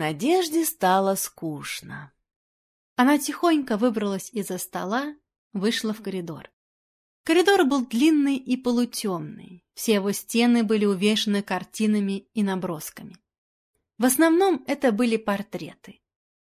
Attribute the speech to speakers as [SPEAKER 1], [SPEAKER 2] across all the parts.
[SPEAKER 1] Надежде стало скучно.
[SPEAKER 2] Она тихонько выбралась из-за стола, вышла в коридор. Коридор был длинный и полутемный, все его стены были увешаны картинами и набросками. В основном это были портреты.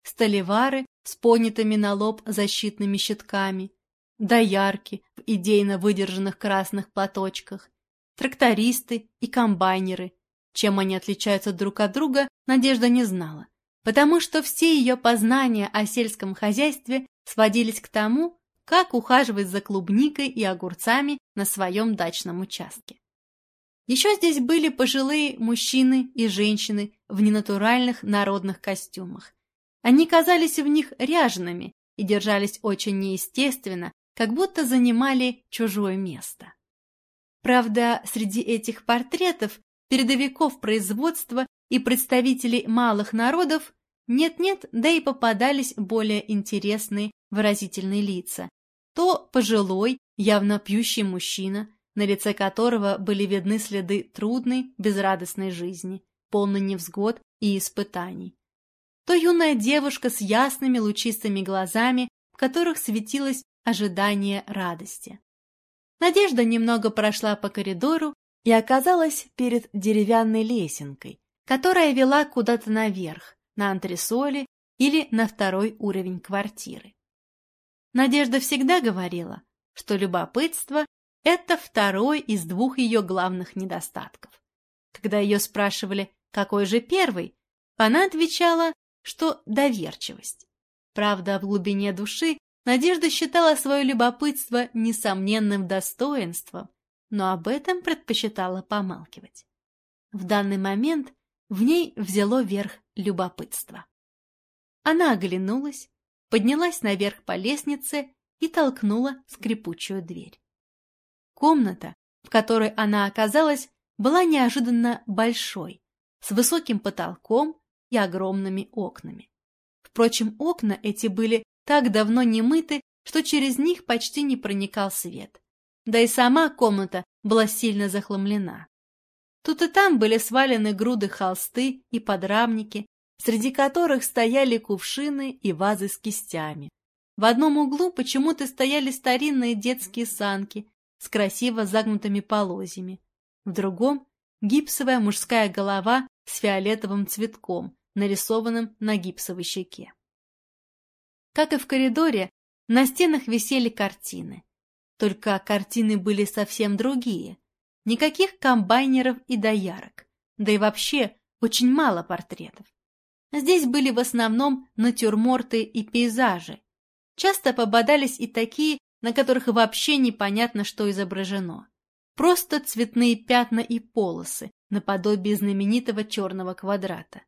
[SPEAKER 2] Столевары с понятыми на лоб защитными щитками, доярки в идейно выдержанных красных платочках, трактористы и комбайнеры. Чем они отличаются друг от друга, Надежда не знала, потому что все ее познания о сельском хозяйстве сводились к тому, как ухаживать за клубникой и огурцами на своем дачном участке. Еще здесь были пожилые мужчины и женщины в ненатуральных народных костюмах. Они казались в них ряжеными и держались очень неестественно, как будто занимали чужое место. Правда, среди этих портретов передовиков производства и представителей малых народов нет-нет, да и попадались более интересные выразительные лица. То пожилой, явно пьющий мужчина, на лице которого были видны следы трудной, безрадостной жизни, полной невзгод и испытаний. То юная девушка с ясными лучистыми глазами, в которых светилось ожидание радости. Надежда немного прошла по коридору и оказалась перед деревянной лесенкой, которая вела куда-то наверх, на антресоли или на второй уровень квартиры. Надежда всегда говорила, что любопытство – это второй из двух ее главных недостатков. Когда ее спрашивали, какой же первый, она отвечала, что доверчивость. Правда, в глубине души Надежда считала свое любопытство несомненным достоинством, но об этом предпочитала помалкивать. В данный момент в ней взяло верх любопытство. Она оглянулась, поднялась наверх по лестнице и толкнула скрипучую дверь. Комната, в которой она оказалась, была неожиданно большой, с высоким потолком и огромными окнами. Впрочем, окна эти были так давно не мыты, что через них почти не проникал свет. Да и сама комната была сильно захламлена. Тут и там были свалены груды холсты и подрамники, среди которых стояли кувшины и вазы с кистями. В одном углу почему-то стояли старинные детские санки с красиво загнутыми полозьями. В другом — гипсовая мужская голова с фиолетовым цветком, нарисованным на гипсовой щеке. Как и в коридоре, на стенах висели картины. Только картины были совсем другие. Никаких комбайнеров и доярок. Да и вообще очень мало портретов. Здесь были в основном натюрморты и пейзажи. Часто попадались и такие, на которых вообще непонятно, что изображено. Просто цветные пятна и полосы, наподобие знаменитого черного квадрата.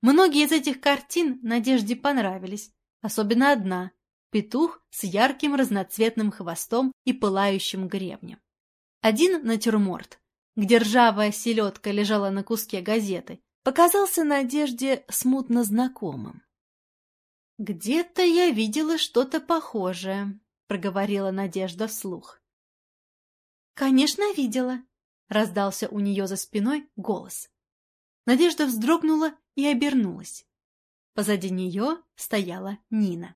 [SPEAKER 2] Многие из этих картин Надежде понравились, Особенно одна – петух с ярким разноцветным хвостом и пылающим гребнем. Один натюрморт, где ржавая селедка лежала на куске газеты, показался Надежде смутно знакомым. «Где-то я видела что-то похожее», — проговорила Надежда вслух. «Конечно, видела», — раздался у нее за спиной голос. Надежда вздрогнула и обернулась. Позади нее стояла Нина.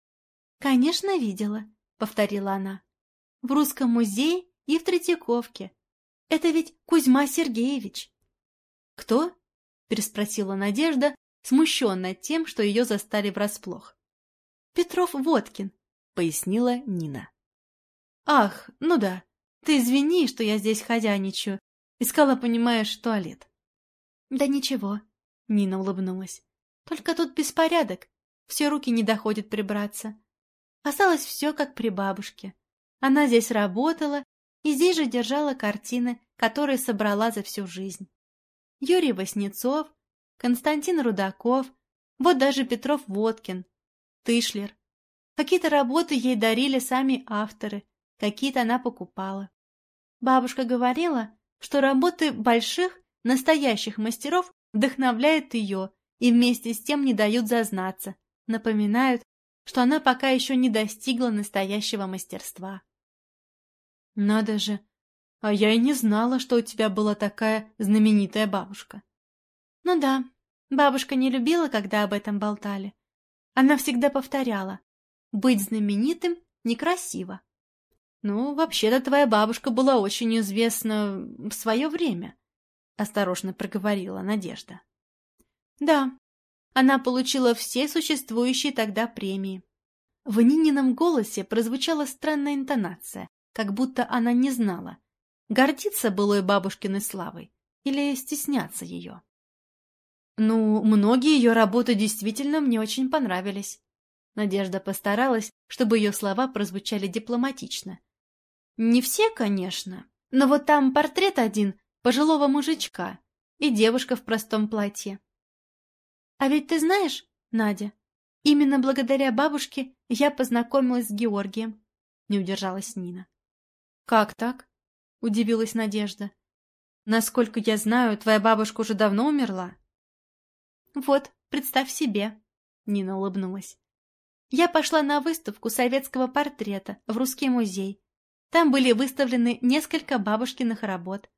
[SPEAKER 2] «Конечно, видела», — повторила она. «В Русском музее и в Третьяковке. Это ведь Кузьма Сергеевич». «Кто?» — переспросила Надежда, смущенная тем, что ее застали врасплох. «Петров Водкин», — пояснила Нина. «Ах, ну да, ты извини, что я здесь хозяйничаю. Искала, понимаешь, туалет». «Да ничего», — Нина улыбнулась. Только тут беспорядок, все руки не доходят прибраться. Осталось все как при бабушке. Она здесь работала и здесь же держала картины, которые собрала за всю жизнь. Юрий Васнецов, Константин Рудаков, вот даже Петров Водкин, Тышлер. Какие-то работы ей дарили сами авторы, какие-то она покупала. Бабушка говорила, что работы больших, настоящих мастеров вдохновляют ее и вместе с тем не дают зазнаться, напоминают, что она пока еще не достигла настоящего мастерства. Надо же, а я и не знала, что у тебя была такая знаменитая бабушка. Ну да, Бабушка не любила, когда об этом болтали. Она всегда повторяла, быть знаменитым некрасиво. Ну, вообще-то твоя бабушка была очень известна в свое время, осторожно проговорила Надежда. Да, она получила все существующие тогда премии. В Нинином голосе прозвучала странная интонация, как будто она не знала, гордиться былой бабушкиной славой или стесняться ее. Ну, многие ее работы действительно мне очень понравились. Надежда постаралась, чтобы ее слова прозвучали дипломатично. Не все, конечно, но вот там портрет один пожилого мужичка и девушка в простом платье. А ведь ты знаешь, Надя, именно благодаря бабушке я познакомилась с Георгием, не удержалась Нина. Как так? Удивилась Надежда. Насколько я знаю, твоя бабушка уже давно умерла. «Вот, представь себе», — Нина улыбнулась. «Я пошла на выставку советского портрета в Русский музей. Там были выставлены несколько бабушкиных работ.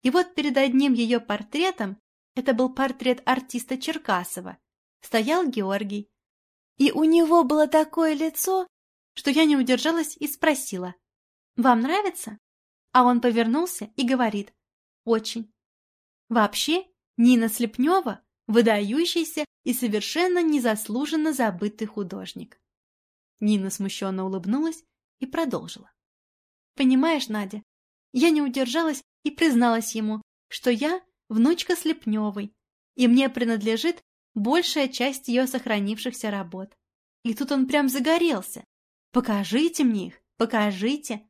[SPEAKER 2] И вот перед одним ее портретом, это был портрет артиста Черкасова, стоял Георгий. И у него было такое лицо, что я не удержалась и спросила, «Вам нравится?» А он повернулся и говорит, «Очень». Вообще, Нина Слепнева выдающийся и совершенно незаслуженно забытый художник. Нина смущенно улыбнулась и продолжила. «Понимаешь, Надя, я не удержалась и призналась ему, что я внучка Слепневой, и мне принадлежит большая часть ее сохранившихся работ. И тут он прям загорелся. Покажите мне их, покажите.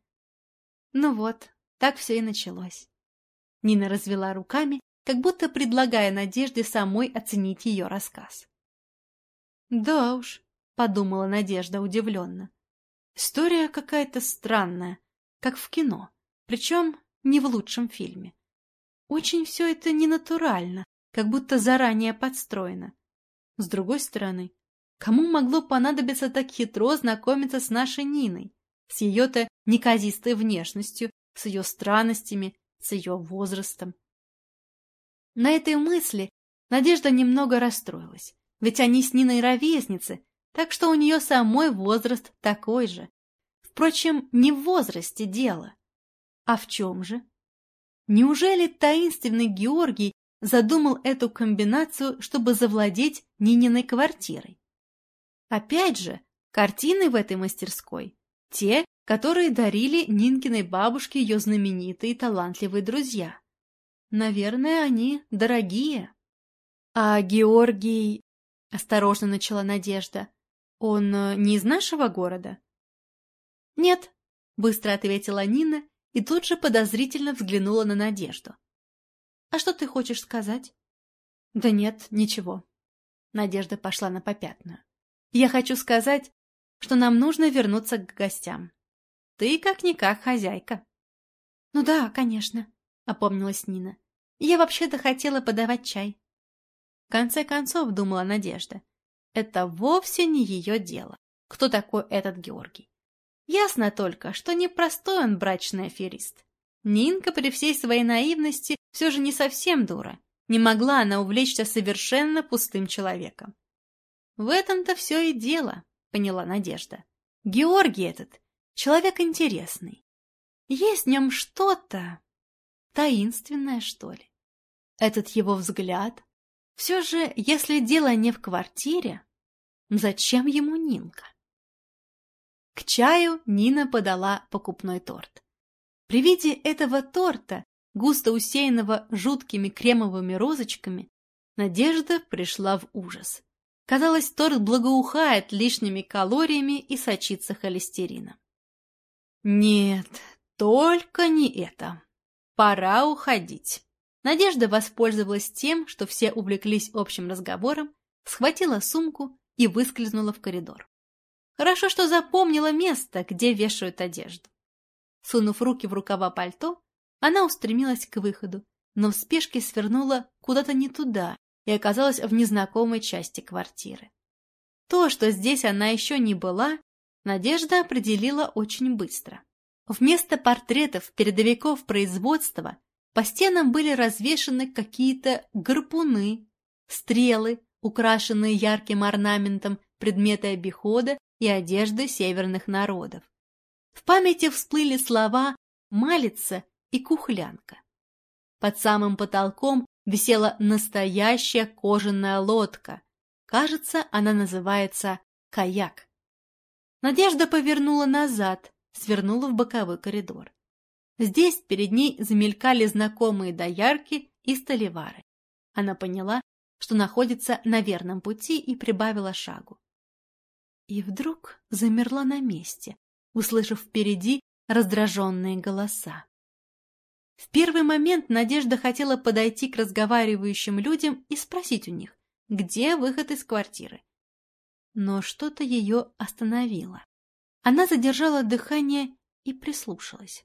[SPEAKER 2] Ну вот, так все и началось. Нина развела руками как будто предлагая Надежде самой оценить ее рассказ. «Да уж», — подумала Надежда удивленно. «История какая-то странная, как в кино, причем не в лучшем фильме. Очень все это ненатурально, как будто заранее подстроено. С другой стороны, кому могло понадобиться так хитро знакомиться с нашей Ниной, с ее-то неказистой внешностью, с ее странностями, с ее возрастом? На этой мысли Надежда немного расстроилась, ведь они с Ниной ровесницы, так что у нее самой возраст такой же. Впрочем, не в возрасте дело. А в чем же? Неужели таинственный Георгий задумал эту комбинацию, чтобы завладеть Нининой квартирой? Опять же, картины в этой мастерской – те, которые дарили Нинкиной бабушке ее знаменитые талантливые друзья. Наверное, они дорогие. А Георгий... Осторожно начала Надежда. Он э, не из нашего города? Нет, быстро ответила Нина и тут же подозрительно взглянула на Надежду. А что ты хочешь сказать? Да нет, ничего. Надежда пошла на попятную. Я хочу сказать, что нам нужно вернуться к гостям. Ты как-никак хозяйка. Ну да, конечно, опомнилась Нина. «Я вообще-то хотела подавать чай». В конце концов, думала Надежда, это вовсе не ее дело. Кто такой этот Георгий? Ясно только, что непростой он брачный аферист. Нинка при всей своей наивности все же не совсем дура. Не могла она увлечься совершенно пустым человеком. В этом-то все и дело, поняла Надежда. Георгий этот — человек интересный. Есть в нем что-то, таинственное, что ли. Этот его взгляд. Все же, если дело не в квартире, зачем ему Нинка? К чаю Нина подала покупной торт. При виде этого торта, густо усеянного жуткими кремовыми розочками, Надежда пришла в ужас. Казалось, торт благоухает лишними калориями и сочится холестерином. Нет, только не это. Пора уходить. Надежда воспользовалась тем, что все увлеклись общим разговором, схватила сумку и выскользнула в коридор. Хорошо, что запомнила место, где вешают одежду. Сунув руки в рукава пальто, она устремилась к выходу, но в спешке свернула куда-то не туда и оказалась в незнакомой части квартиры. То, что здесь она еще не была, Надежда определила очень быстро. Вместо портретов передовиков производства по стенам были развешаны какие-то гарпуны, стрелы, украшенные ярким орнаментом, предметы обихода и одежды северных народов. В памяти всплыли слова «малица» и «кухлянка». Под самым потолком висела настоящая кожаная лодка. Кажется, она называется «каяк». Надежда повернула назад, свернула в боковой коридор. Здесь перед ней замелькали знакомые доярки и столевары. Она поняла, что находится на верном пути и прибавила шагу. И вдруг замерла на месте, услышав впереди раздраженные голоса. В первый момент Надежда хотела подойти к разговаривающим людям и спросить у них, где выход из квартиры. Но что-то ее остановило. Она задержала дыхание и прислушалась.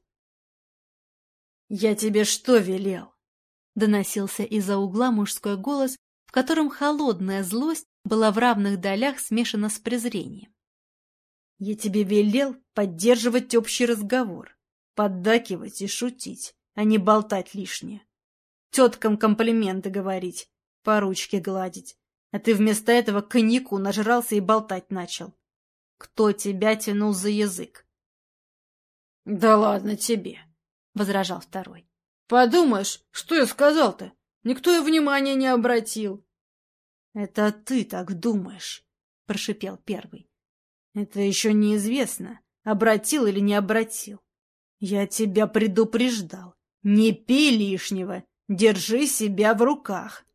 [SPEAKER 1] «Я тебе что велел?»
[SPEAKER 2] — доносился из-за угла мужской голос, в котором холодная злость была в равных долях смешана с презрением.
[SPEAKER 1] «Я тебе велел поддерживать общий разговор, поддакивать и шутить, а не болтать лишнее. Теткам комплименты говорить, по ручке гладить, а ты вместо этого коньяку нажрался и болтать начал. Кто тебя тянул за язык?» «Да ладно тебе!» — возражал второй. «Подумаешь, что я сказал-то? Никто и внимания не обратил». «Это ты так думаешь», — прошипел первый. «Это еще неизвестно, обратил или не обратил. Я тебя предупреждал. Не пей лишнего, держи себя в руках».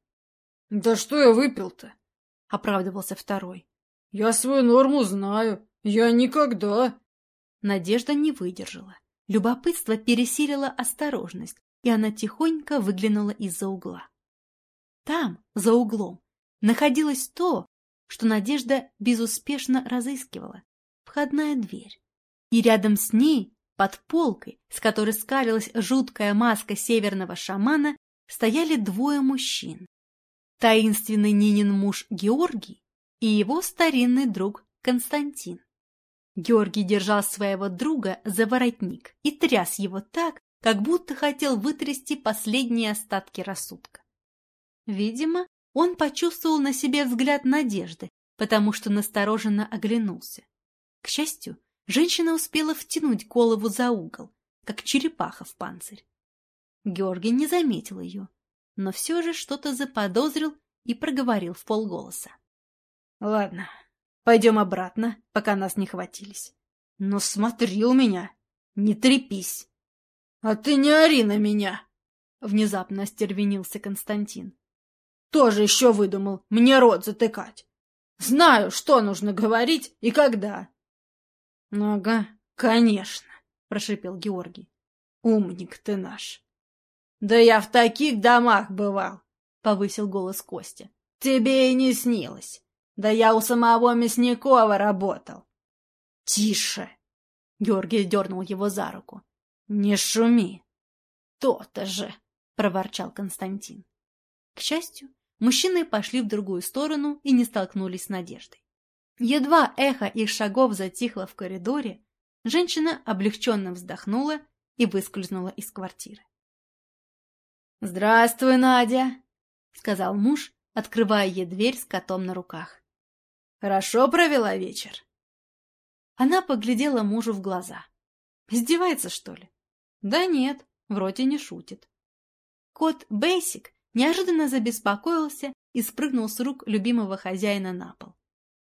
[SPEAKER 1] «Да что я выпил-то?» — оправдывался второй. «Я свою норму знаю. Я никогда...»
[SPEAKER 2] Надежда не выдержала. Любопытство пересилило осторожность, и она тихонько выглянула из-за угла. Там, за углом, находилось то, что Надежда безуспешно разыскивала — входная дверь. И рядом с ней, под полкой, с которой скалилась жуткая маска северного шамана, стояли двое мужчин. Таинственный Нинин муж Георгий и его старинный друг Константин. Георгий держал своего друга за воротник и тряс его так, как будто хотел вытрясти последние остатки рассудка. Видимо, он почувствовал на себе взгляд надежды, потому что настороженно оглянулся. К счастью, женщина успела втянуть голову за угол, как черепаха в панцирь. Георгий не заметил ее, но все же что-то заподозрил и проговорил в полголоса.
[SPEAKER 1] — Ладно, пойдем обратно, пока нас не хватились. Но смотри у меня, не трепись. — А ты не ори на меня! — внезапно остервенился Константин. — Тоже еще выдумал мне рот затыкать. Знаю, что нужно говорить и когда. — Ага, конечно, — прошипел Георгий. — Умник ты наш. — Да я в таких домах бывал, — повысил голос Костя. — Тебе и не снилось. Да я у самого Мясникова работал. — Тише! — Георгий дернул его за руку. «Не шуми!» «То-то же!» — проворчал Константин. К счастью, мужчины пошли в другую сторону и не столкнулись с Надеждой. Едва эхо их шагов затихло в коридоре, женщина облегченно вздохнула и выскользнула из квартиры. «Здравствуй, Надя!» — сказал муж, открывая ей дверь с котом на руках. «Хорошо провела вечер?» Она поглядела мужу в глаза. Издевается, что ли? Да нет, вроде не шутит. Кот Бейсик неожиданно забеспокоился и спрыгнул с рук любимого хозяина на пол.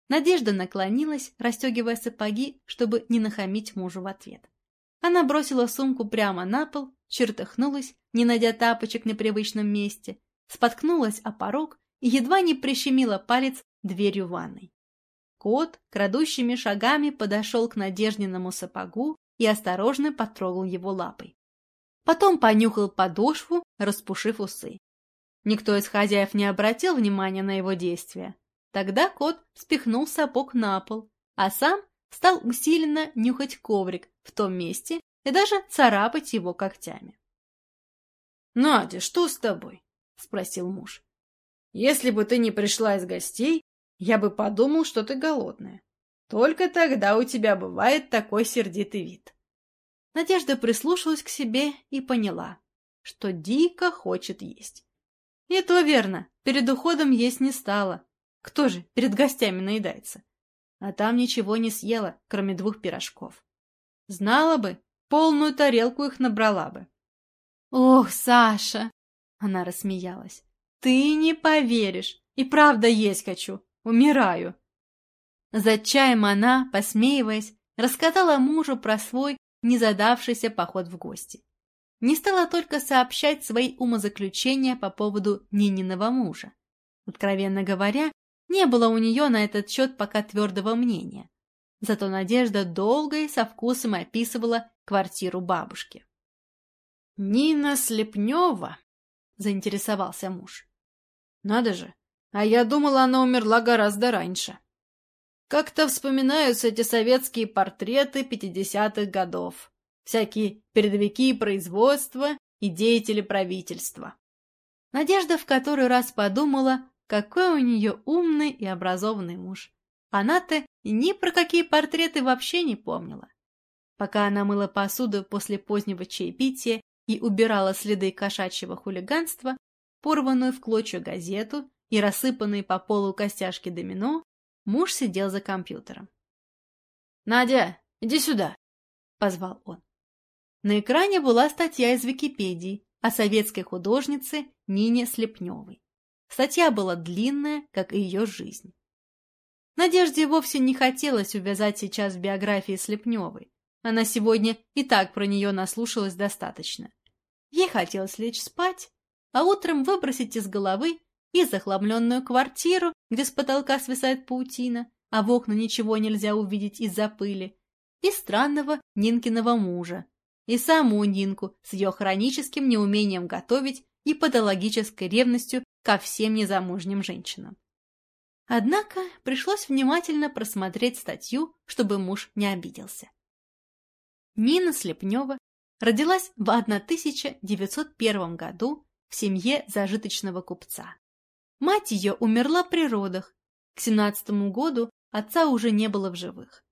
[SPEAKER 1] Надежда наклонилась, расстегивая сапоги, чтобы не нахамить мужу в ответ. Она бросила сумку прямо на пол, чертыхнулась, не найдя тапочек на привычном месте, споткнулась о порог и едва не прищемила палец дверью ванной. Кот крадущими шагами подошел к Надеждиному сапогу и осторожно потрогал его лапой. Потом понюхал подошву, распушив усы. Никто из хозяев не обратил внимания на его действия. Тогда кот спихнул сапог на пол, а сам стал усиленно нюхать коврик в том месте и даже царапать его когтями. — Надя, что с тобой? — спросил муж. — Если бы ты не пришла из гостей, я бы подумал, что ты голодная. Только тогда у тебя бывает такой сердитый вид. Надежда прислушалась к себе и поняла, что дико хочет есть. И то верно, перед уходом есть не стало. Кто же перед гостями наедается? А там ничего не съела, кроме двух пирожков. Знала бы, полную тарелку их набрала бы.
[SPEAKER 2] «Ох, Саша!» — она рассмеялась. «Ты не поверишь! И правда есть хочу! Умираю!» За чаем она, посмеиваясь, рассказала мужу про свой незадавшийся поход в гости. Не стала только сообщать свои умозаключения по поводу Нининого мужа. Откровенно говоря, не было у нее на этот счет пока твердого мнения. Зато Надежда долго и со вкусом описывала квартиру бабушки.
[SPEAKER 1] «Нина Слепнева?» — заинтересовался муж. «Надо же, а я думала, она умерла гораздо раньше. Как-то вспоминаются эти советские портреты пятидесятых годов, всякие передовики производства и деятели правительства».
[SPEAKER 2] Надежда в который раз подумала, какой у нее умный и образованный муж. Она-то ни про какие портреты вообще не помнила. Пока она мыла посуду после позднего чаепития и убирала следы кошачьего хулиганства, порванную в клочья газету и рассыпанные по полу костяшки домино, муж сидел за компьютером.
[SPEAKER 1] «Надя, иди сюда!» — позвал он.
[SPEAKER 2] На экране была статья из Википедии о советской художнице Нине Слепневой. Статья была длинная, как и ее жизнь. Надежде вовсе не хотелось увязать сейчас в биографии Слепневой. Она сегодня и так про нее наслушалась достаточно. Ей хотелось лечь спать, а утром выбросить из головы и захламленную квартиру, где с потолка свисает паутина, а в окна ничего нельзя увидеть из-за пыли, и странного Нинкиного мужа, и саму Нинку с ее хроническим неумением готовить и патологической ревностью ко всем незамужним женщинам. Однако пришлось внимательно просмотреть статью, чтобы муж не обиделся. Нина Слепнева родилась в 1901 году в семье зажиточного купца. Мать ее умерла при родах. К 17 году отца уже не было в живых.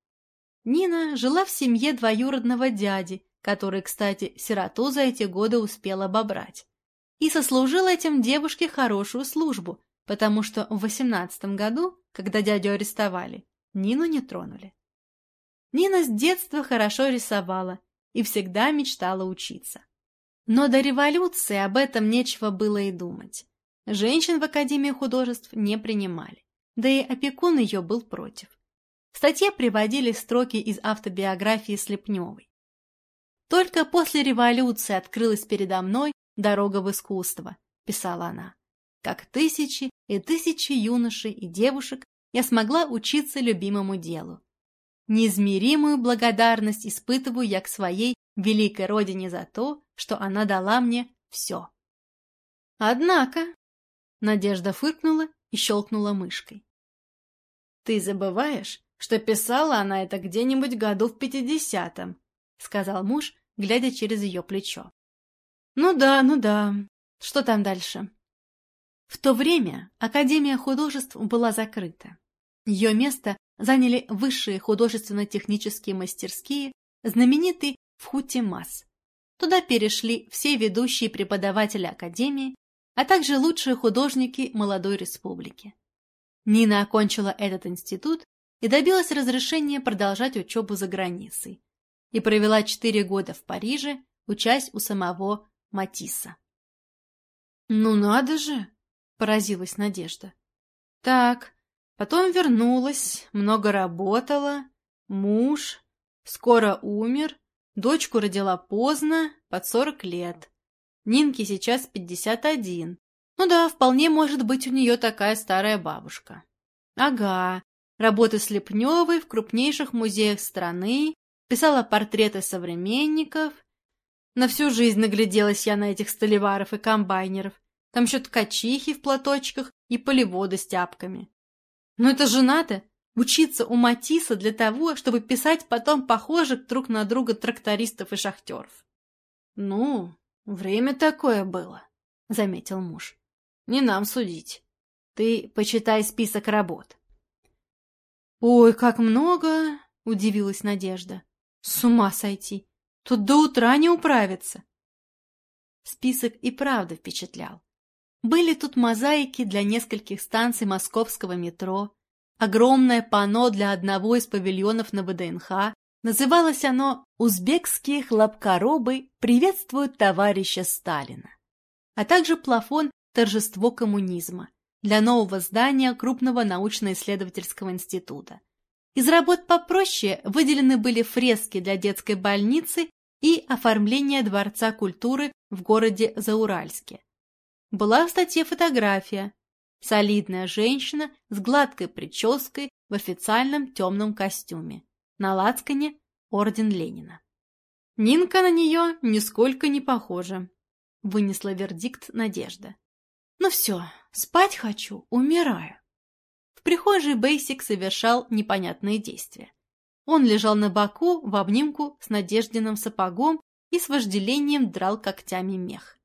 [SPEAKER 2] Нина жила в семье двоюродного дяди, который, кстати, сироту за эти годы успел обобрать. И сослужил этим девушке хорошую службу, потому что в восемнадцатом году, когда дядю арестовали, Нину не тронули. Нина с детства хорошо рисовала и всегда мечтала учиться. Но до революции об этом нечего было и думать. Женщин в Академии художеств не принимали, да и опекун ее был против. В статье приводились строки из автобиографии Слепневой. «Только после революции открылась передо мной дорога в искусство», – писала она. Как тысячи и тысячи юношей и девушек я смогла учиться любимому делу. Неизмеримую благодарность испытываю я к своей великой родине за то, что она дала мне все. Однако, Надежда фыркнула и щелкнула мышкой.
[SPEAKER 1] Ты забываешь, что писала она это где-нибудь году в пятидесятом, сказал муж, глядя через ее плечо.
[SPEAKER 2] Ну да, ну да. Что там дальше? В то время Академия художеств была закрыта. Ее место заняли высшие художественно-технические мастерские, знаменитый Фхутимас. Туда перешли все ведущие преподаватели Академии, а также лучшие художники молодой республики. Нина окончила этот институт и добилась разрешения продолжать учебу за границей и провела четыре года в Париже, учась у самого Матисса.
[SPEAKER 1] «Ну надо же!» поразилась Надежда. Так, потом вернулась, много работала, муж, скоро умер, дочку родила поздно, под сорок лет. Нинке сейчас пятьдесят один. Ну да, вполне может быть у нее такая старая бабушка. Ага, работы Слепневой в крупнейших музеях страны, писала портреты современников. На всю жизнь нагляделась я на этих столеваров и комбайнеров. Там еще ткачихи в платочках и полеводы с тяпками. Но это же надо учиться у Матисса для того, чтобы писать потом похожих друг на друга трактористов и шахтеров. Ну, время такое было, — заметил муж. Не нам судить. Ты почитай список работ. Ой, как много, — удивилась Надежда. С ума сойти. Тут до утра не управиться. Список и правда впечатлял.
[SPEAKER 2] Были тут мозаики для нескольких станций московского метро, огромное панно для одного из павильонов на ВДНХ. Называлось оно «Узбекские хлопкоробы приветствуют товарища Сталина», а также плафон «Торжество коммунизма» для нового здания крупного научно-исследовательского института. Из работ попроще выделены были фрески для детской больницы и оформление Дворца культуры в городе Зауральске. Была в статье фотография. Солидная женщина с гладкой прической в официальном темном костюме. На лацкане орден Ленина. Нинка на нее нисколько не похожа, вынесла вердикт Надежда. Ну все, спать хочу, умираю. В прихожей Бейсик совершал непонятные действия. Он лежал на боку в обнимку с Надеждиным сапогом и с вожделением драл когтями мех.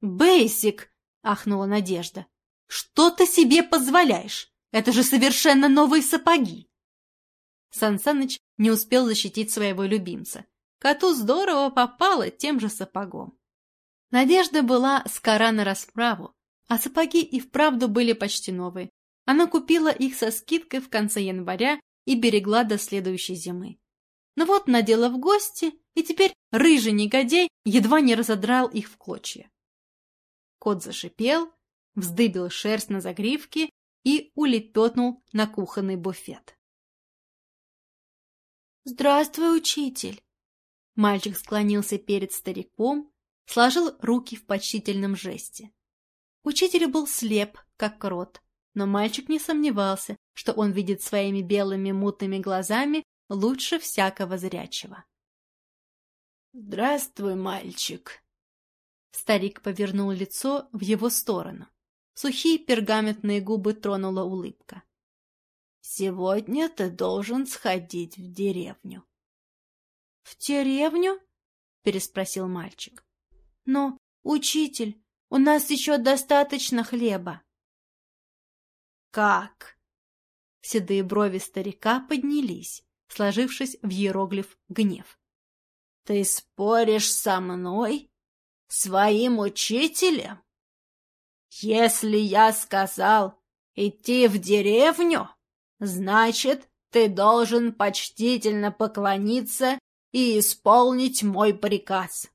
[SPEAKER 2] «Бейсик!» — ахнула Надежда. «Что ты себе позволяешь? Это же совершенно новые сапоги!» Сансаныч не успел защитить своего любимца. Коту здорово попало тем же сапогом. Надежда была скора на расправу, а сапоги и вправду были почти новые. Она купила их со скидкой в конце января и берегла до следующей зимы. Но вот надела в гости, и теперь рыжий негодяй едва не разодрал их в клочья. Кот зашипел, вздыбил шерсть на загривке и улепетнул на кухонный буфет. «Здравствуй, учитель!» Мальчик склонился перед стариком, сложил руки в почтительном жесте. Учитель был слеп, как крот, но мальчик не сомневался, что он видит своими белыми мутными глазами лучше всякого зрячего. «Здравствуй, мальчик!» Старик повернул лицо в его сторону. Сухие пергаментные губы тронула улыбка. «Сегодня ты должен сходить в деревню». «В деревню?» — переспросил мальчик. «Но, учитель, у нас еще достаточно хлеба. Как? Седые брови старика поднялись, сложившись в иероглиф гнев. Ты споришь со мной? Своим учителем? Если я сказал идти в деревню, значит, ты должен почтительно поклониться и исполнить мой приказ.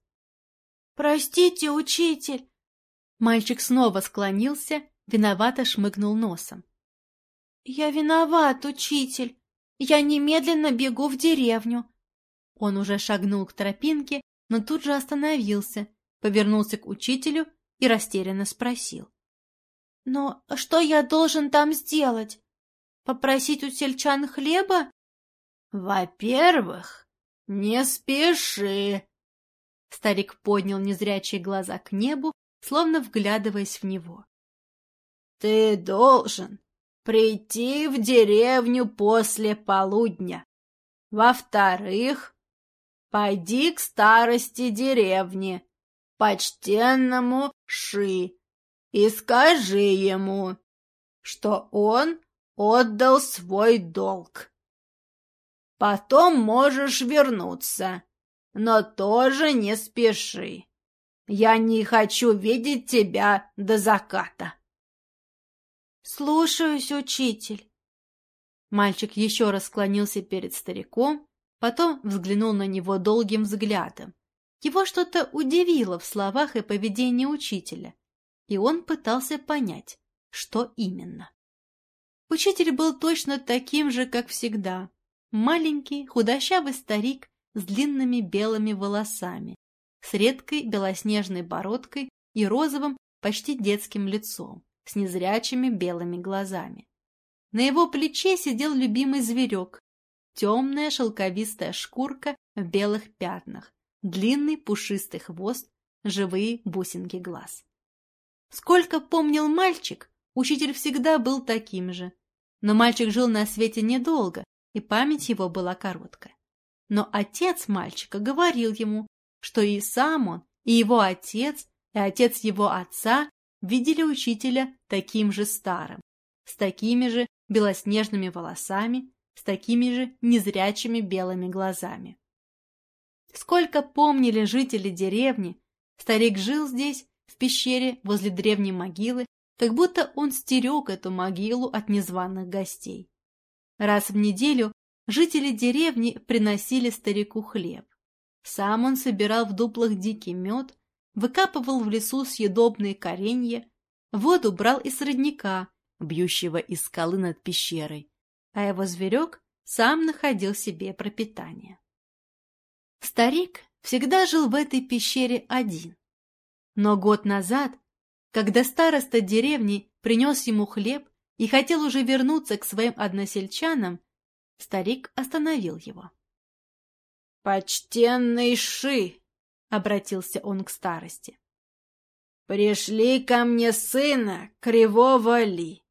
[SPEAKER 2] Простите, учитель, Мальчик снова склонился, виновато шмыгнул носом. «Я виноват, учитель. Я немедленно бегу в деревню». Он уже шагнул к тропинке, но тут же остановился, повернулся к учителю и растерянно спросил. «Но что я должен там сделать? Попросить у сельчан хлеба?» «Во-первых, не спеши!» Старик поднял незрячие глаза к небу словно вглядываясь в него. «Ты должен прийти в деревню после полудня. Во-вторых, пойди к старости деревни, почтенному Ши, и скажи ему, что он отдал свой долг. Потом можешь вернуться, но тоже не спеши. Я не хочу видеть тебя до заката. Слушаюсь, учитель. Мальчик еще раз склонился перед стариком, потом взглянул на него долгим взглядом. Его что-то удивило в словах и поведении учителя, и он пытался понять, что именно. Учитель был точно таким же, как всегда. Маленький, худощавый старик с длинными белыми волосами, с редкой белоснежной бородкой и розовым, почти детским лицом, с незрячими белыми глазами. На его плече сидел любимый зверек, темная шелковистая шкурка в белых пятнах, длинный пушистый хвост, живые бусинки глаз. Сколько помнил мальчик, учитель всегда был таким же. Но мальчик жил на свете недолго, и память его была короткая. Но отец мальчика говорил ему, что и сам он, и его отец, и отец его отца видели учителя таким же старым, с такими же белоснежными волосами, с такими же незрячими белыми глазами. Сколько помнили жители деревни, старик жил здесь в пещере возле древней могилы, как будто он стерег эту могилу от незваных гостей. Раз в неделю жители деревни приносили старику хлеб. Сам он собирал в дуплах дикий мед, выкапывал в лесу съедобные коренья, воду брал из родника, бьющего из скалы над пещерой, а его зверек сам находил себе пропитание. Старик всегда жил в этой пещере один. Но год назад, когда староста деревни принес ему хлеб и хотел уже вернуться к своим односельчанам, старик остановил его.
[SPEAKER 1] «Почтенный Ши!» — обратился он к старости. «Пришли ко мне сына Кривого Ли,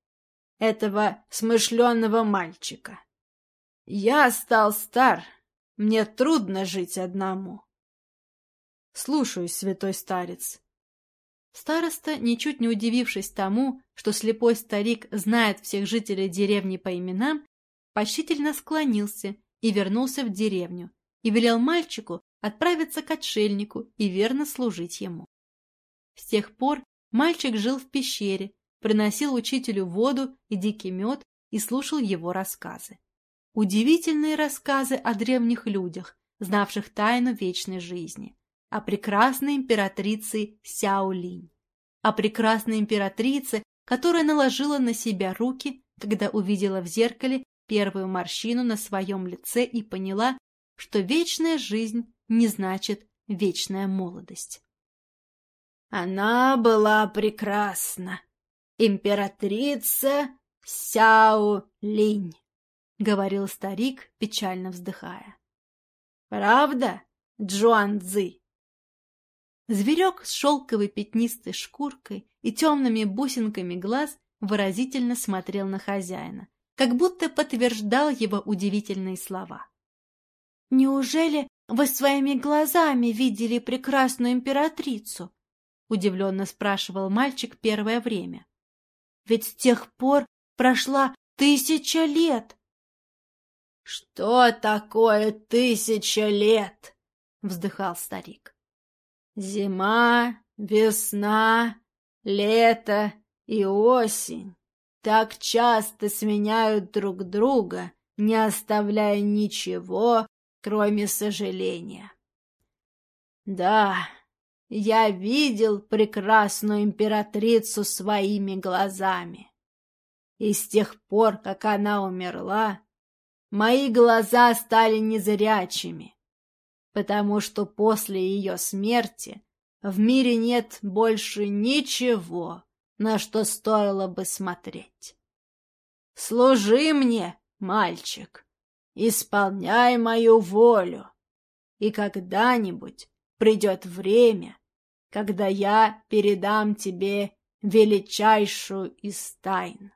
[SPEAKER 1] этого смышленного мальчика. Я стал стар, мне трудно жить одному». «Слушаюсь, святой старец».
[SPEAKER 2] Староста, ничуть не удивившись тому, что слепой старик знает всех жителей деревни по именам, почтительно склонился и вернулся в деревню, и велел мальчику отправиться к отшельнику и верно служить ему. С тех пор мальчик жил в пещере, приносил учителю воду и дикий мед и слушал его рассказы. Удивительные рассказы о древних людях, знавших тайну вечной жизни, о прекрасной императрице Сяо Линь, о прекрасной императрице, которая наложила на себя руки, когда увидела в зеркале первую морщину на своем лице и поняла, что вечная жизнь не значит вечная молодость.
[SPEAKER 1] Она была прекрасна. Императрица Сяо Линь, — говорил старик, печально вздыхая. Правда, Джуан Цзы?
[SPEAKER 2] Зверек с шелковой пятнистой шкуркой и темными бусинками глаз выразительно смотрел на хозяина, как будто подтверждал его удивительные слова. «Неужели вы своими глазами видели прекрасную императрицу?» — удивленно спрашивал мальчик первое время. «Ведь с тех пор прошла тысяча лет!»
[SPEAKER 1] «Что такое тысяча лет?» — вздыхал старик. «Зима, весна, лето и осень так часто сменяют друг друга, не оставляя ничего, кроме сожаления. Да, я видел прекрасную императрицу своими глазами. И с тех пор, как она умерла, мои глаза стали незрячими, потому что после ее смерти в мире нет больше ничего, на что стоило бы смотреть. Служи мне, мальчик, исполняй мою волю, и когда-нибудь придет время, когда я передам тебе величайшую из тайн.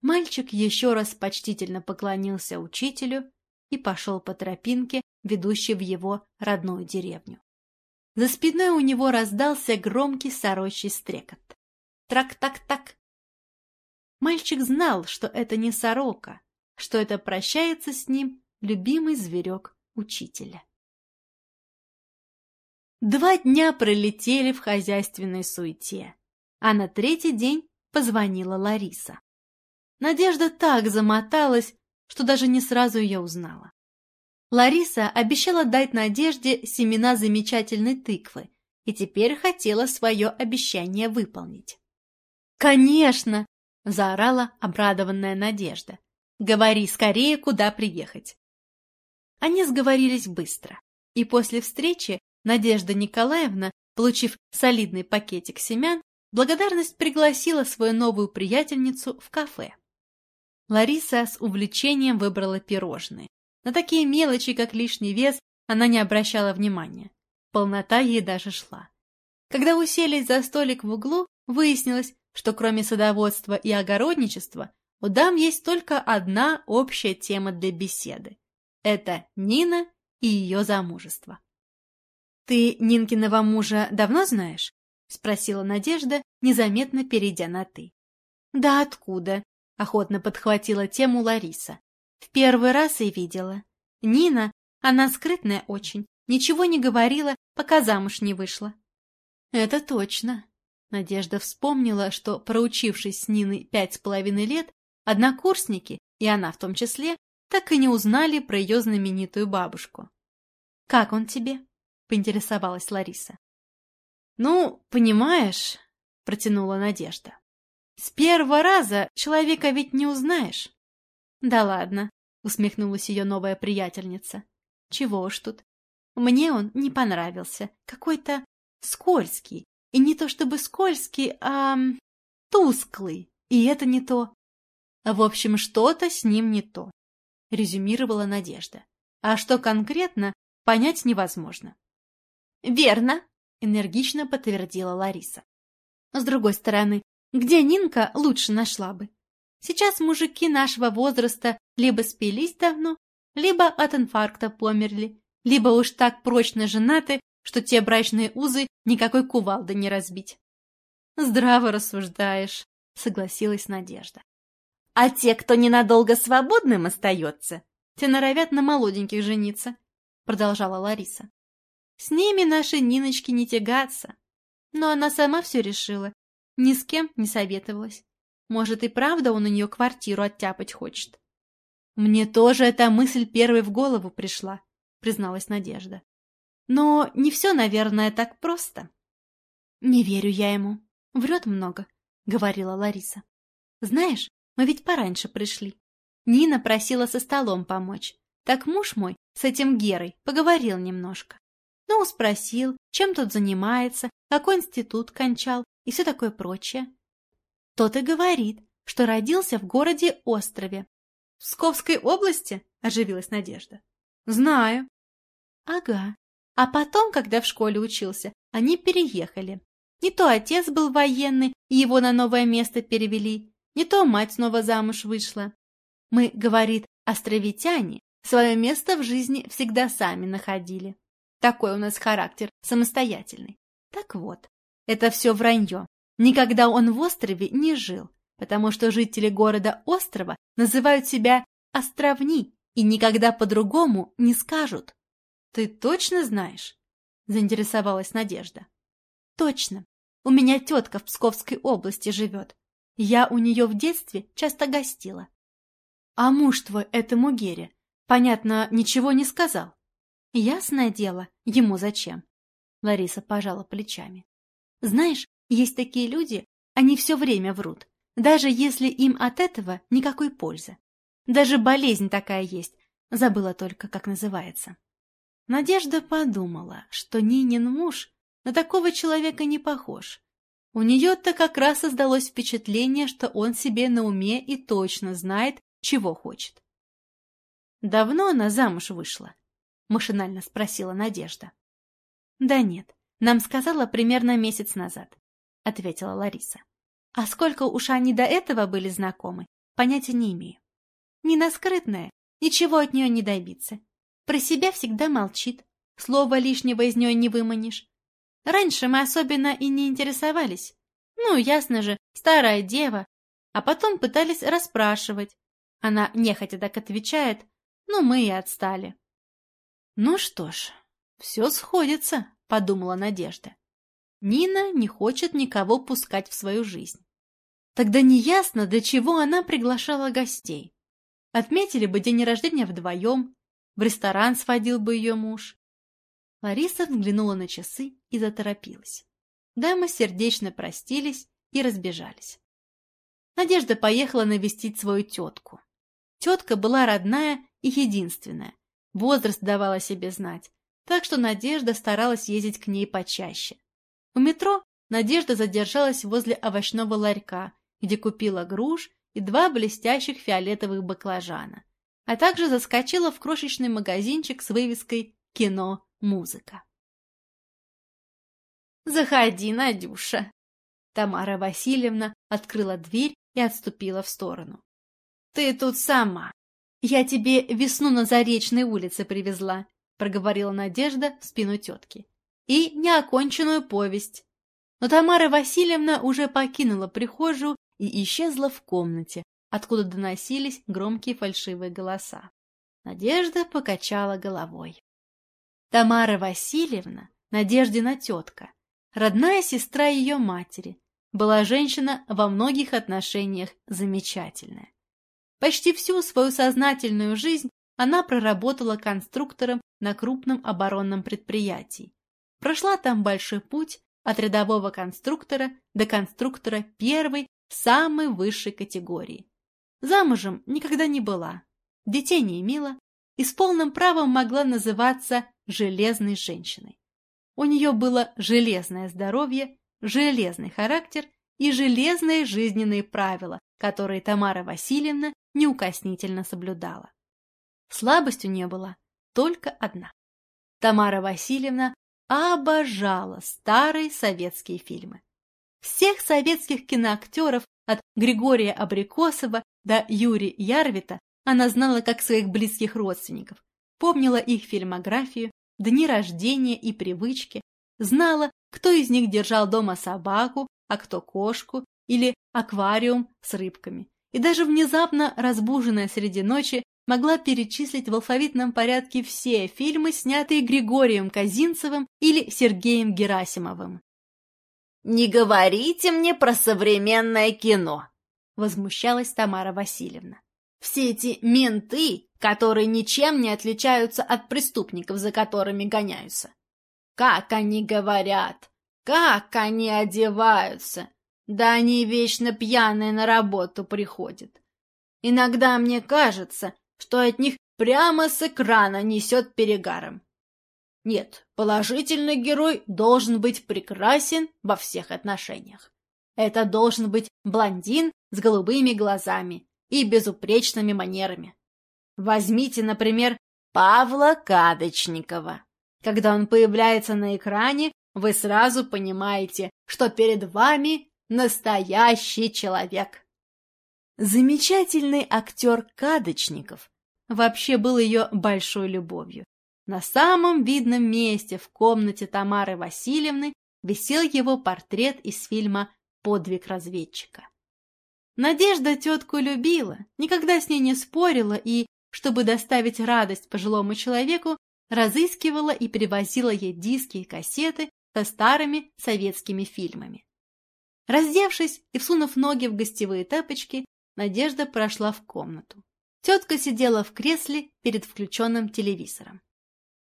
[SPEAKER 2] Мальчик еще раз почтительно поклонился учителю и пошел по тропинке, ведущей в его родную деревню. За спиной у него раздался громкий сорочий стрекот. Трак-так-так. Мальчик знал, что это не сорока, что это прощается с ним любимый зверек учителя. Два дня пролетели в хозяйственной суете, а на третий день позвонила Лариса. Надежда так замоталась, что даже не сразу ее узнала. Лариса обещала дать Надежде семена замечательной тыквы и теперь хотела свое обещание выполнить. «Конечно!» — заорала обрадованная Надежда. «Говори скорее, куда приехать». Они сговорились быстро, и после встречи Надежда Николаевна, получив солидный пакетик семян, благодарность пригласила свою новую приятельницу в кафе. Лариса с увлечением выбрала пирожные. На такие мелочи, как лишний вес, она не обращала внимания. Полнота ей даже шла. Когда уселись за столик в углу, выяснилось, что кроме садоводства и огородничества у дам есть только одна общая тема для беседы. Это Нина и ее замужество. «Ты Нинкиного мужа давно знаешь?» — спросила Надежда, незаметно перейдя на «ты». «Да откуда?» — охотно подхватила тему Лариса. «В первый раз и видела. Нина, она скрытная очень, ничего не говорила, пока замуж не вышла». Это точно. Надежда вспомнила, что, проучившись с Ниной пять с половиной лет, однокурсники, и она в том числе, так и не узнали про ее знаменитую бабушку. «Как он тебе?» — поинтересовалась Лариса. «Ну, понимаешь», — протянула Надежда, — «с первого раза человека ведь не узнаешь». «Да ладно», — усмехнулась ее новая приятельница. «Чего уж тут. Мне он не понравился. Какой-то скользкий. И не то чтобы скользкий, а тусклый. И это не то. В общем, что-то с ним не то, — резюмировала Надежда. А что конкретно, понять невозможно. «Верно», — энергично подтвердила Лариса. «С другой стороны, где Нинка лучше нашла бы? Сейчас мужики нашего возраста либо спились давно, либо от инфаркта померли, либо уж так прочно женаты, что те брачные узы никакой кувалды не разбить. «Здраво рассуждаешь», — согласилась Надежда. «А те, кто ненадолго свободным остается, те норовят на молоденьких жениться», — продолжала Лариса. «С ними наши Ниночки не тягаться. Но она сама все решила, ни с кем не советовалась. Может, и правда он у нее квартиру оттяпать хочет». «Мне тоже эта мысль первой в голову пришла», — призналась Надежда. «Но не все, наверное, так просто». «Не верю я ему. Врет много», — говорила Лариса. «Знаешь, мы ведь пораньше пришли. Нина просила со столом помочь. Так муж мой с этим Герой поговорил немножко. Ну, спросил, чем тут занимается, какой институт кончал и все такое прочее. Тот и говорит, что родился в городе Острове. — В Псковской области? — оживилась Надежда. — Знаю. — Ага. А потом, когда в школе учился, они переехали. Не то отец был военный, и его на новое место перевели, не то мать снова замуж вышла. Мы, говорит, островитяне, свое место в жизни всегда сами находили. Такой у нас характер, самостоятельный. Так вот, это все вранье. Никогда он в острове не жил, потому что жители города острова называют себя островни и никогда по-другому не скажут. «Ты точно знаешь?» – заинтересовалась Надежда. «Точно. У меня тетка в Псковской области живет. Я у нее в детстве часто гостила. А муж твой этому Гере, понятно, ничего не сказал. Ясное дело, ему зачем? Лариса пожала плечами. Знаешь, есть такие люди, они все время врут, даже если им от этого никакой пользы. Даже болезнь такая есть, забыла только, как называется. Надежда подумала, что Нинин муж на такого человека не похож, у нее-то как раз создалось впечатление, что он себе на уме и точно знает, чего хочет. «Давно она замуж вышла?» — машинально спросила Надежда. «Да нет, нам сказала примерно месяц назад», — ответила Лариса. «А сколько уж они до этого были знакомы, понятия не имею. Нина скрытная, ничего от нее не добиться. Про себя всегда молчит, слова лишнего из нее не выманишь. Раньше мы особенно и не интересовались. Ну, ясно же, старая дева. А потом пытались расспрашивать. Она нехотя так отвечает, ну, мы и отстали. Ну что ж, все сходится, подумала Надежда. Нина не хочет никого пускать в свою жизнь. Тогда неясно, для чего она приглашала гостей. Отметили бы день рождения вдвоем, в ресторан сводил бы ее муж, Лариса взглянула на часы и заторопилась. Дамы сердечно простились и разбежались. Надежда поехала навестить свою тетку. Тетка была родная и единственная. Возраст давала себе знать, так что Надежда старалась ездить к ней почаще. У метро Надежда задержалась возле овощного ларька, где купила груш и два блестящих фиолетовых баклажана, а также заскочила в крошечный магазинчик с вывеской «Кино музыка. «Заходи, Надюша!» Тамара Васильевна открыла дверь и отступила в сторону. «Ты тут сама. Я тебе весну на Заречной улице привезла», проговорила Надежда в спину тетки. «И неоконченную повесть». Но Тамара Васильевна уже покинула прихожую и исчезла в комнате, откуда доносились громкие фальшивые голоса. Надежда покачала головой. Тамара Васильевна, Надеждина тетка, родная сестра ее матери, была женщина во многих отношениях замечательная. Почти всю свою сознательную жизнь она проработала конструктором на крупном оборонном предприятии. Прошла там большой путь от рядового конструктора до конструктора первой, самой высшей категории. Замужем никогда не была, детей не имела и с полным правом могла называться железной женщиной. У нее было железное здоровье, железный характер и железные жизненные правила, которые Тамара Васильевна неукоснительно соблюдала. Слабость у нее была только одна. Тамара Васильевна обожала старые советские фильмы. Всех советских киноактеров от Григория Абрикосова до Юрия Ярвита она знала как своих близких родственников, помнила их фильмографию, дни рождения и привычки, знала, кто из них держал дома собаку, а кто кошку или аквариум с рыбками. И даже внезапно разбуженная среди ночи могла перечислить в алфавитном порядке все фильмы, снятые Григорием Казинцевым или Сергеем Герасимовым.
[SPEAKER 1] «Не говорите мне про современное кино!»
[SPEAKER 2] — возмущалась Тамара Васильевна.
[SPEAKER 1] «Все эти менты, которые ничем не отличаются от преступников, за которыми гоняются. Как они говорят, как они одеваются! Да они вечно пьяные на работу приходят. Иногда мне кажется, что от них прямо с экрана несет перегаром. Нет, положительный герой должен быть прекрасен во всех отношениях. Это должен быть блондин с голубыми глазами и безупречными манерами. Возьмите, например, Павла Кадочникова. Когда он появляется на экране, вы сразу понимаете, что перед вами настоящий человек. Замечательный актер Кадочников вообще был ее большой любовью. На самом видном месте в комнате Тамары Васильевны висел его портрет из фильма «Подвиг разведчика». Надежда тетку любила, никогда с ней не спорила и, чтобы доставить радость пожилому человеку, разыскивала и привозила ей диски и кассеты со старыми советскими фильмами. Раздевшись и всунув ноги в гостевые тапочки, Надежда прошла в комнату. Тетка сидела в кресле перед включенным телевизором.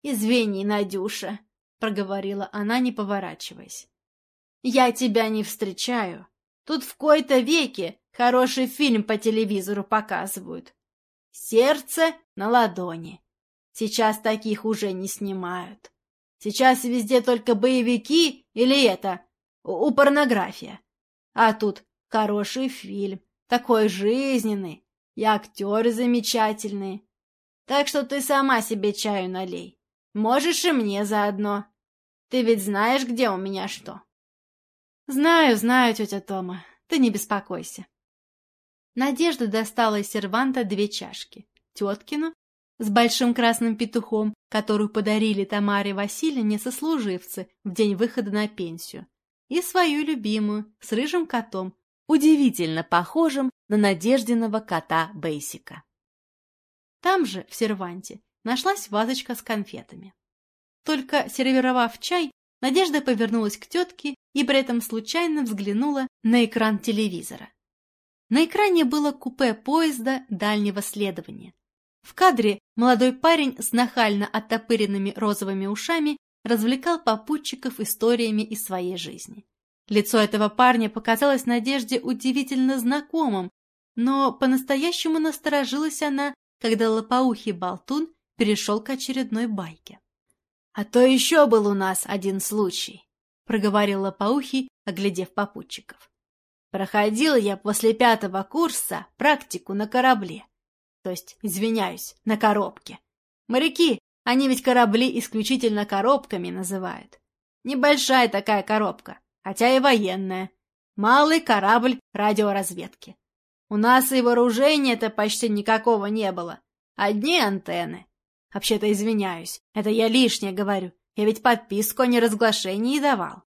[SPEAKER 1] «Извини, Надюша», — проговорила она, не поворачиваясь. «Я тебя не встречаю. Тут в кои-то веке хороший фильм по телевизору показывают. Сердце на ладони. Сейчас таких уже не снимают. Сейчас везде только боевики или это, у порнография. А тут хороший фильм, такой жизненный, и актеры замечательные. Так что ты сама себе чаю налей. Можешь и мне заодно. Ты ведь знаешь, где у меня что?
[SPEAKER 2] Знаю, знаю, тетя Тома. Ты не беспокойся. Надежда достала из серванта две чашки. Теткину с большим красным петухом, которую подарили Тамаре Васильевне сослуживцы в день выхода на пенсию, и свою любимую с рыжим котом, удивительно похожим на надежденного кота Бейсика. Там же, в серванте, нашлась вазочка с конфетами. Только сервировав чай, Надежда повернулась к тетке и при этом случайно взглянула на экран телевизора. На экране было купе поезда дальнего следования. В кадре молодой парень с нахально оттопыренными розовыми ушами развлекал попутчиков историями из своей жизни. Лицо этого парня показалось Надежде удивительно знакомым, но по-настоящему насторожилась она, когда лопоухий болтун перешел к очередной байке.
[SPEAKER 1] — А то еще был у нас один случай, — проговорил лопоухий, оглядев попутчиков. — Проходил я после пятого курса практику на корабле то есть, извиняюсь, на коробке. Моряки, они ведь корабли исключительно коробками называют. Небольшая такая коробка, хотя и военная. Малый корабль радиоразведки. У нас и вооружения-то почти никакого не было. Одни антенны. Вообще-то извиняюсь, это я лишнее говорю. Я ведь подписку о неразглашении давал.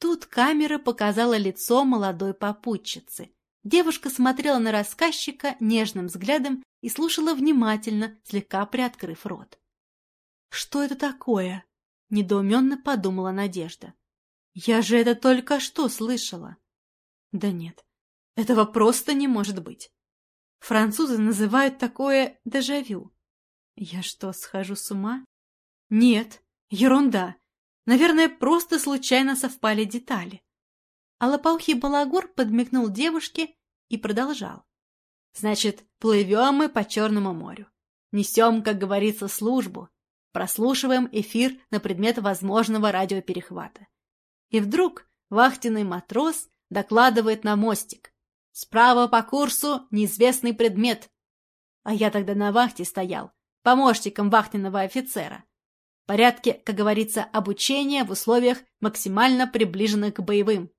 [SPEAKER 2] Тут камера показала лицо молодой попутчицы, Девушка смотрела на рассказчика нежным взглядом и слушала внимательно, слегка приоткрыв рот. «Что это такое?» — недоуменно подумала Надежда.
[SPEAKER 1] Я же это только что слышала. Да нет, этого просто не может быть. Французы называют такое дежавю. Я что, схожу с ума? Нет, ерунда. Наверное, просто случайно совпали детали. А лопоухий балагур подмигнул девушке и продолжал. Значит, плывем мы по Черному морю. Несем, как говорится, службу. Прослушиваем эфир на предмет возможного радиоперехвата. И вдруг вахтенный матрос докладывает на мостик. Справа по курсу неизвестный предмет. А я тогда на вахте стоял, помощником вахтенного офицера. Порядке, как говорится, обучения в условиях максимально приближенных к боевым.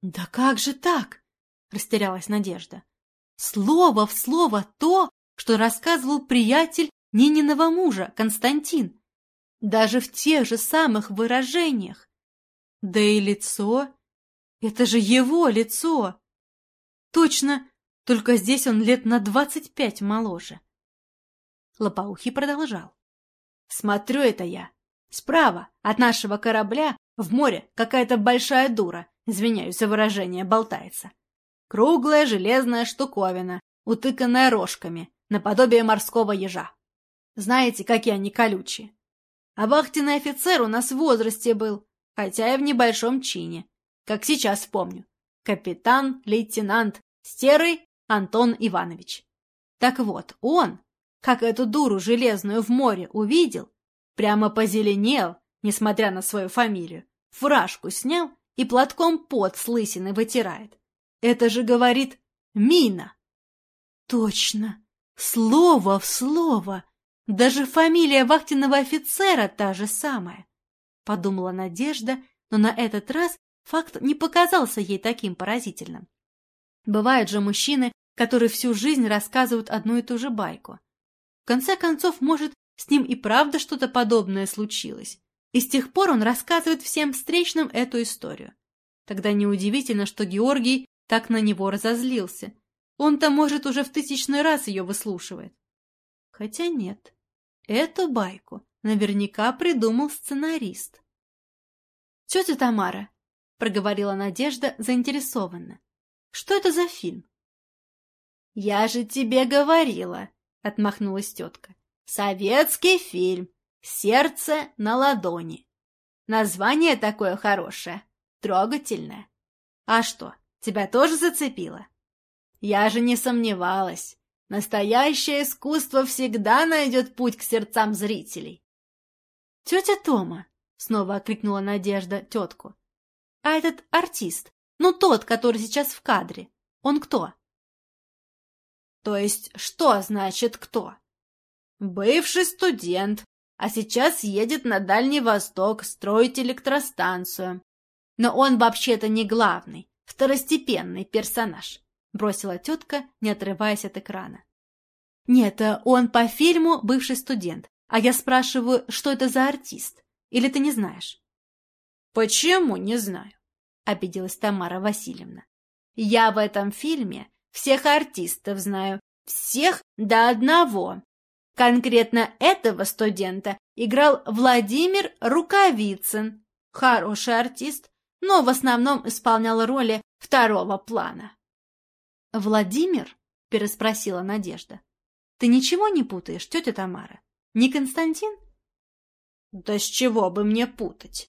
[SPEAKER 1] «Да как же так?» — растерялась Надежда. «Слово в слово то, что рассказывал приятель Нининого мужа, Константин. Даже в тех же самых выражениях. Да и лицо. Это же его лицо. Точно, только здесь он лет на двадцать пять моложе. Лопоухий продолжал. Смотрю это я. Справа от нашего корабля в море какая-то большая дура, извиняюсь за выражение, болтается. Круглая железная штуковина, утыканная рожками, наподобие морского ежа. Знаете, какие они колючие. А вахтенный офицер у нас в возрасте был, хотя и в небольшом чине, как сейчас помню. Капитан-лейтенант Стерый Антон Иванович. Так вот, он, как эту дуру железную в море увидел, прямо позеленел, несмотря на свою фамилию, фуражку снял и платком пот с лысины вытирает. Это же, говорит, мина. Точно, слово в слово. Даже фамилия вахтенного офицера та же самая. Подумала Надежда, но на этот раз факт не показался ей таким поразительным. Бывают же мужчины, которые всю жизнь рассказывают одну и ту же байку. Конце концов, может, с ним и правда что-то подобное случилось. И с тех пор он рассказывает всем встречным эту историю. Тогда неудивительно, что Георгий так на него разозлился. Он-то, может, уже в тысячный раз ее выслушивает. Хотя нет, эту байку наверняка придумал сценарист. «Тетя Тамара», — проговорила Надежда заинтересованно, — «что это за фильм?» «Я же тебе говорила», — отмахнулась тетка. «Советский фильм. Сердце на ладони. Название такое хорошее, трогательное. А что, тебя тоже зацепило?» «Я же не сомневалась. Настоящее искусство всегда найдет путь к сердцам зрителей». «Тетя Тома», — снова окликнула Надежда тетку. «А этот артист, ну тот, который сейчас в кадре, он кто?» То есть что значит кто? Бывший студент, а сейчас едет на Дальний Восток строить электростанцию. Но он вообще-то не главный, второстепенный персонаж, бросила тетка, не отрываясь от экрана. Нет, он по фильму бывший студент, а я спрашиваю, что это за артист? Или ты не знаешь? Почему не знаю? Обиделась Тамара Васильевна. Я в этом фильме всех артистов знаю. Всех до одного. Конкретно этого студента играл Владимир Рукавицын. Хороший артист, но в основном исполнял роли второго плана. «Владимир?» – переспросила Надежда. «Ты ничего не путаешь, тетя Тамара? Не Константин?» «Да с чего бы мне путать?»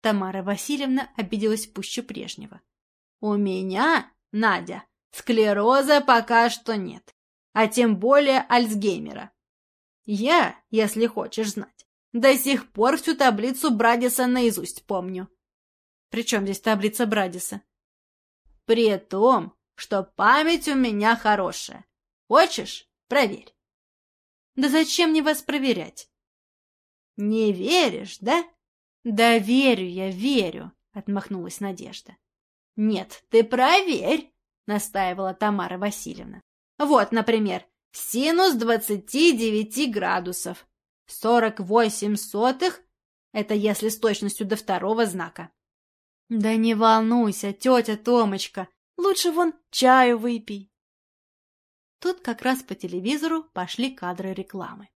[SPEAKER 1] Тамара Васильевна обиделась пуще прежнего. «У меня, Надя, Склероза пока что нет, а тем более Альцгеймера. Я, если хочешь знать, до сих пор всю таблицу Брадиса наизусть помню. При чем здесь таблица Брадиса? При том, что память у меня хорошая. Хочешь? Проверь. Да зачем мне вас проверять? Не веришь, да? Да верю я, верю, отмахнулась Надежда. Нет, ты проверь настаивала Тамара Васильевна. Вот, например, синус 29 градусов. 48 сотых — это если с точностью до второго знака. Да не волнуйся, тетя Томочка, лучше вон чаю выпей. Тут как раз по телевизору пошли кадры рекламы.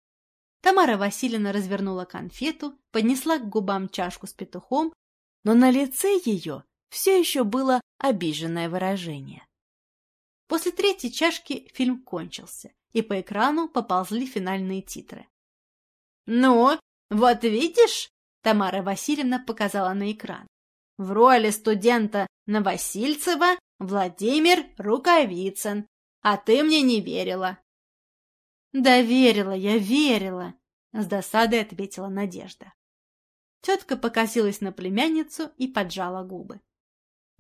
[SPEAKER 1] Тамара Васильевна развернула конфету, поднесла к губам чашку с петухом
[SPEAKER 2] но на лице ее все еще было обиженное выражение.
[SPEAKER 1] После третьей чашки фильм кончился, и по экрану поползли финальные титры. «Ну, вот видишь?» — Тамара Васильевна показала на экран. «В роли студента Новосильцева Владимир Рукавицын. А ты мне не верила».
[SPEAKER 2] «Да верила я, верила», — с досадой ответила Надежда. Тетка покосилась на племянницу и поджала губы.